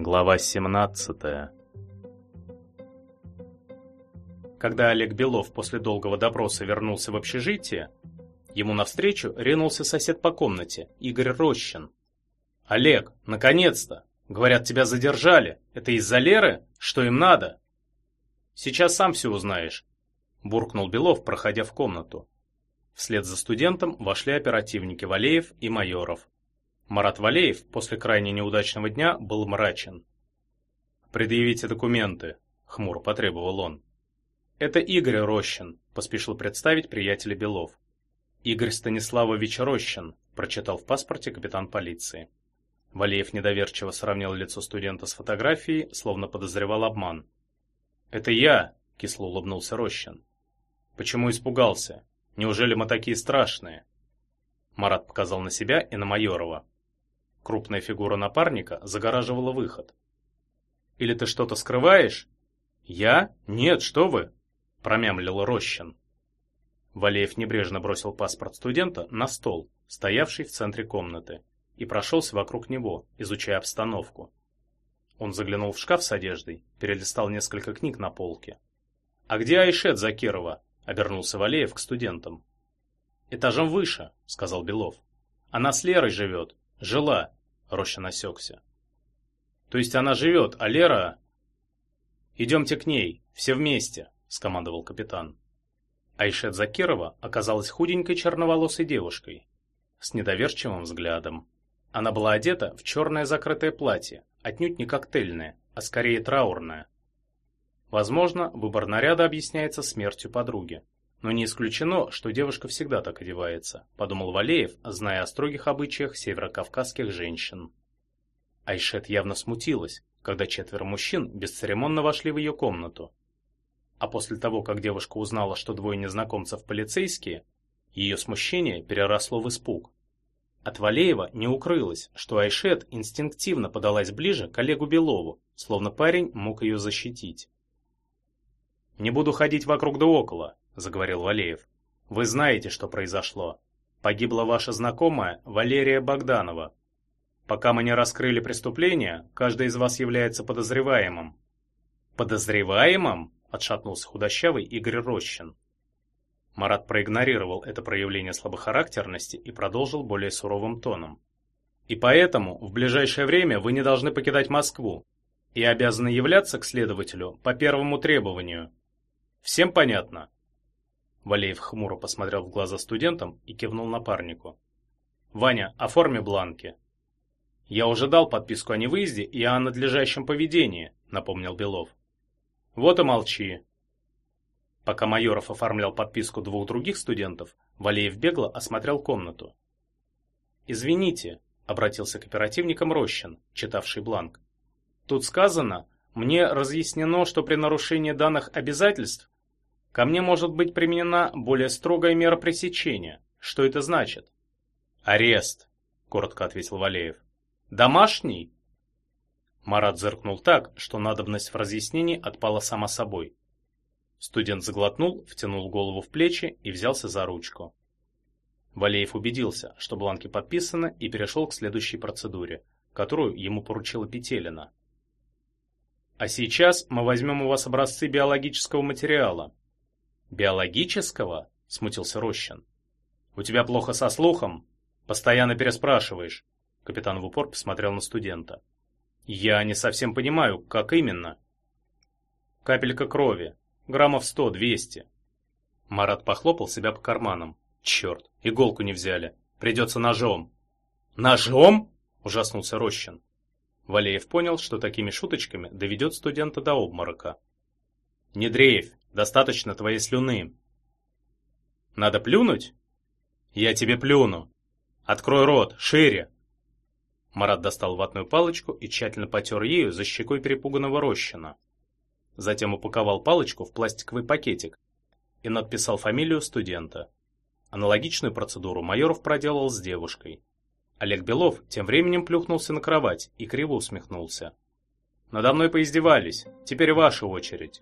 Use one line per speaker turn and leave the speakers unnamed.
Глава 17 Когда Олег Белов после долгого допроса вернулся в общежитие, ему навстречу ринулся сосед по комнате, Игорь Рощин. «Олег, наконец-то! Говорят, тебя задержали. Это из-за Леры? Что им надо?» «Сейчас сам все узнаешь», — буркнул Белов, проходя в комнату. Вслед за студентом вошли оперативники Валеев и Майоров. Марат Валеев после крайне неудачного дня был мрачен. «Предъявите документы», — хмуро потребовал он. «Это Игорь Рощин», — поспешил представить приятеля Белов. «Игорь Станиславович Рощин», — прочитал в паспорте капитан полиции. Валеев недоверчиво сравнил лицо студента с фотографией, словно подозревал обман. «Это я», — кисло улыбнулся Рощин. «Почему испугался? Неужели мы такие страшные?» Марат показал на себя и на Майорова. Крупная фигура напарника загораживала выход. «Или ты что-то скрываешь?» «Я? Нет, что вы!» – промямлил Рощин. Валеев небрежно бросил паспорт студента на стол, стоявший в центре комнаты, и прошелся вокруг него, изучая обстановку. Он заглянул в шкаф с одеждой, перелистал несколько книг на полке. «А где Айшет Закирова?» – обернулся Валеев к студентам. «Этажом выше», – сказал Белов. «Она с Лерой живет. Жила. Рощин осекся. То есть она живет, а Лера... Идемте к ней, все вместе, скомандовал капитан. Айшет Закирова оказалась худенькой черноволосой девушкой с недоверчивым взглядом. Она была одета в черное закрытое платье, отнюдь не коктейльное, а скорее траурное. Возможно, выбор наряда объясняется смертью подруги. Но не исключено, что девушка всегда так одевается, подумал Валеев, зная о строгих обычаях северокавказских женщин. Айшет явно смутилась, когда четверо мужчин бесцеремонно вошли в ее комнату. А после того, как девушка узнала, что двое незнакомцев полицейские, ее смущение переросло в испуг. От Валеева не укрылось, что Айшет инстинктивно подалась ближе к Олегу Белову, словно парень мог ее защитить. «Не буду ходить вокруг да около», заговорил Валеев. Вы знаете, что произошло. Погибла ваша знакомая Валерия Богданова. Пока мы не раскрыли преступление, каждый из вас является подозреваемым. Подозреваемым? Отшатнулся худощавый Игорь Рощин. Марат проигнорировал это проявление слабохарактерности и продолжил более суровым тоном. И поэтому в ближайшее время вы не должны покидать Москву и обязаны являться к следователю по первому требованию. Всем понятно? Валеев хмуро посмотрел в глаза студентам и кивнул напарнику. «Ваня, оформи бланки». «Я уже дал подписку о невыезде и о надлежащем поведении», — напомнил Белов. «Вот и молчи». Пока Майоров оформлял подписку двух других студентов, Валеев бегло осмотрел комнату. «Извините», — обратился к оперативникам Рощин, читавший бланк. «Тут сказано, мне разъяснено, что при нарушении данных обязательств Ко мне может быть применена более строгая мера пресечения. Что это значит? Арест, коротко ответил Валеев. Домашний? Марат зыркнул так, что надобность в разъяснении отпала сама собой. Студент заглотнул, втянул голову в плечи и взялся за ручку. Валеев убедился, что бланки подписаны и перешел к следующей процедуре, которую ему поручила Петелина. А сейчас мы возьмем у вас образцы биологического материала, «Биологического?» — смутился Рощин. «У тебя плохо со слухом? Постоянно переспрашиваешь». Капитан в упор посмотрел на студента. «Я не совсем понимаю, как именно?» «Капелька крови. Граммов сто-двести». Марат похлопал себя по карманам. «Черт, иголку не взяли. Придется ножом». «Ножом?» – ужаснулся Рощин. Валеев понял, что такими шуточками доведет студента до обморока. «Не дрейфь, Достаточно твоей слюны. Надо плюнуть? Я тебе плюну. Открой рот, шире. Марат достал ватную палочку и тщательно потер ею за щекой перепуганного Рощина. Затем упаковал палочку в пластиковый пакетик и надписал фамилию студента. Аналогичную процедуру Майоров проделал с девушкой. Олег Белов тем временем плюхнулся на кровать и криво усмехнулся. «Надо мной поиздевались. Теперь ваша очередь».